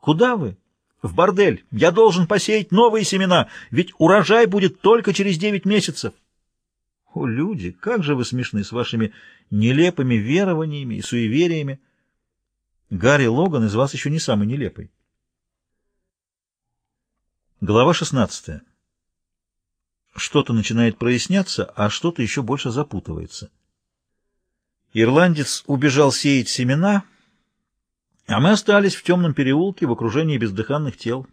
Куда вы? В бордель. Я должен посеять новые семена, ведь урожай будет только через девять месяцев. О, люди, как же вы смешны с вашими нелепыми верованиями и суевериями. Гарри Логан из вас еще не самый нелепый. Глава 16. Что-то начинает проясняться, а что-то еще больше запутывается. Ирландец убежал сеять семена, а мы остались в темном переулке в окружении бездыханных тел.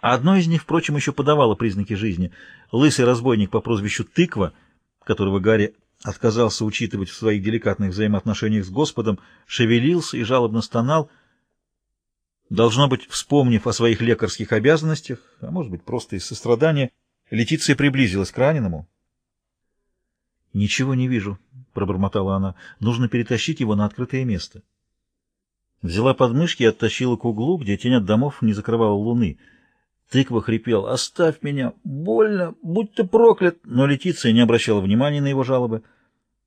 Одно из них, впрочем, еще подавало признаки жизни. Лысый разбойник по прозвищу Тыква, которого Гарри отказался учитывать в своих деликатных взаимоотношениях с Господом, шевелился и жалобно стонал — Должно быть, вспомнив о своих лекарских обязанностях, а может быть, просто из сострадания, Летиция приблизилась к раненому. «Ничего не вижу», — пробормотала она. «Нужно перетащить его на открытое место». Взяла подмышки и оттащила к углу, где тень от домов не закрывала луны. Тыква хрипел «Оставь меня! Больно! Будь ты проклят!» Но Летиция не обращала внимания на его жалобы.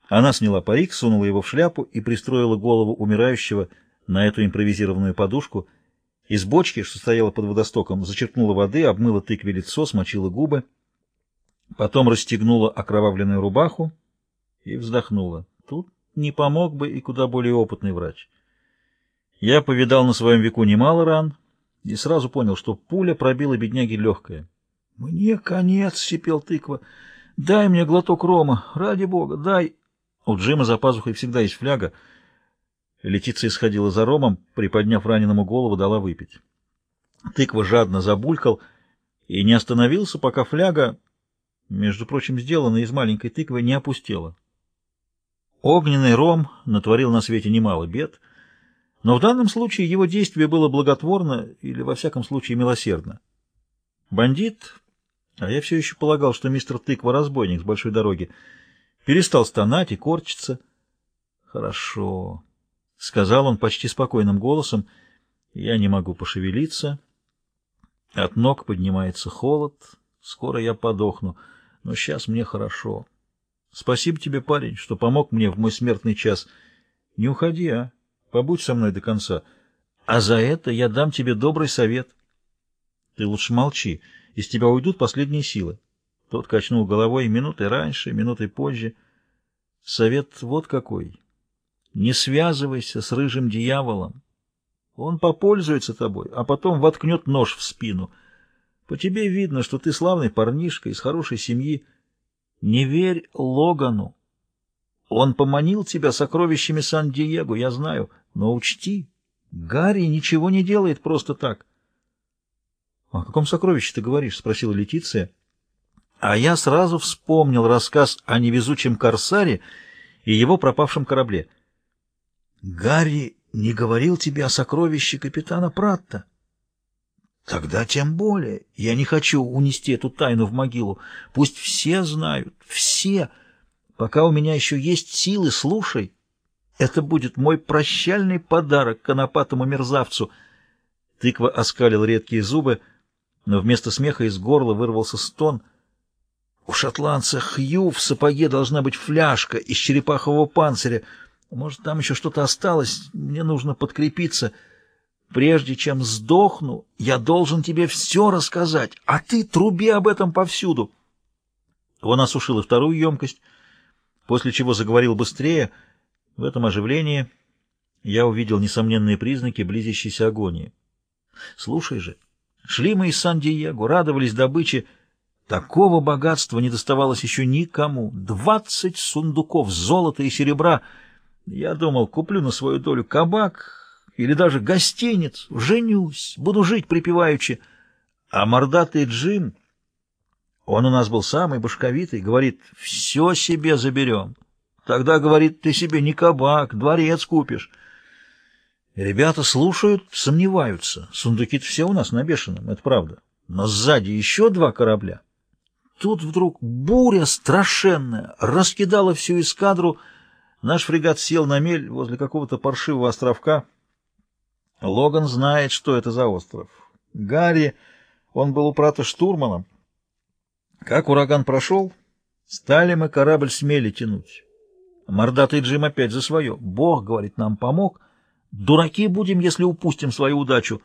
Она сняла парик, сунула его в шляпу и пристроила голову умирающего на эту импровизированную подушку — из бочки, что стояла под водостоком, зачерпнула воды, обмыла тыкве лицо, смочила губы, потом расстегнула окровавленную рубаху и вздохнула. Тут не помог бы и куда более опытный врач. Я повидал на своем веку немало ран и сразу понял, что пуля пробила бедняги легкое. — Мне конец, — сипел тыква. — Дай мне глоток рома, ради бога, дай. У Джима за пазухой всегда есть фляга — Летиция сходила за ромом, приподняв раненому голову, дала выпить. Тыква жадно забулькал и не остановился, пока фляга, между прочим, сделанная из маленькой тыквы, не опустела. Огненный ром натворил на свете немало бед, но в данном случае его действие было благотворно или, во всяком случае, милосердно. Бандит, а я все еще полагал, что мистер Тыква — разбойник с большой дороги, перестал стонать и корчиться. Хорошо. — сказал он почти спокойным голосом. «Я не могу пошевелиться. От ног поднимается холод. Скоро я подохну, но сейчас мне хорошо. Спасибо тебе, парень, что помог мне в мой смертный час. Не уходи, а? Побудь со мной до конца. А за это я дам тебе добрый совет. Ты лучше молчи, из тебя уйдут последние силы». Тот качнул головой минутой раньше, минутой позже. Совет вот какой. Не связывайся с рыжим дьяволом. Он попользуется тобой, а потом воткнет нож в спину. По тебе видно, что ты славный парнишка из хорошей семьи. Не верь Логану. Он поманил тебя сокровищами Сан-Диего, я знаю, но учти, Гарри ничего не делает просто так. — О каком сокровище ты говоришь? — спросила Летиция. А я сразу вспомнил рассказ о невезучем корсаре и его пропавшем корабле — Гарри не говорил тебе о сокровище капитана Пратта? Тогда тем более. Я не хочу унести эту тайну в могилу. Пусть все знают, все. Пока у меня еще есть силы, слушай. Это будет мой прощальный подарок конопатому мерзавцу. Тыква оскалил редкие зубы, но вместо смеха из горла вырвался стон. У шотландца Хью в сапоге должна быть фляжка из черепахового панциря — может, там еще что-то осталось, мне нужно подкрепиться. Прежде чем сдохну, я должен тебе все рассказать, а ты труби об этом повсюду. Он осушил и вторую емкость, после чего заговорил быстрее. В этом оживлении я увидел несомненные признаки близящейся агонии. Слушай же, шли мы из Сан-Диего, радовались добыче. Такого богатства не доставалось еще никому. Двадцать сундуков золота и серебра — я думал, куплю на свою долю кабак или даже гостиниц, женюсь, буду жить припеваючи. А мордатый Джим, он у нас был самый башковитый, говорит, все себе заберем. Тогда, говорит, ты себе не кабак, дворец купишь. Ребята слушают, сомневаются. Сундуки-то все у нас на бешеном, это правда. Но сзади еще два корабля. Тут вдруг буря страшенная раскидала всю эскадру, Наш фрегат сел на мель возле какого-то паршивого островка. Логан знает, что это за остров. Гарри, он был у прата штурманом. Как ураган прошел, стали мы корабль смели тянуть. Мордатый Джим опять за свое. Бог, говорит, нам помог, Дураки будем, если упустим свою удачу.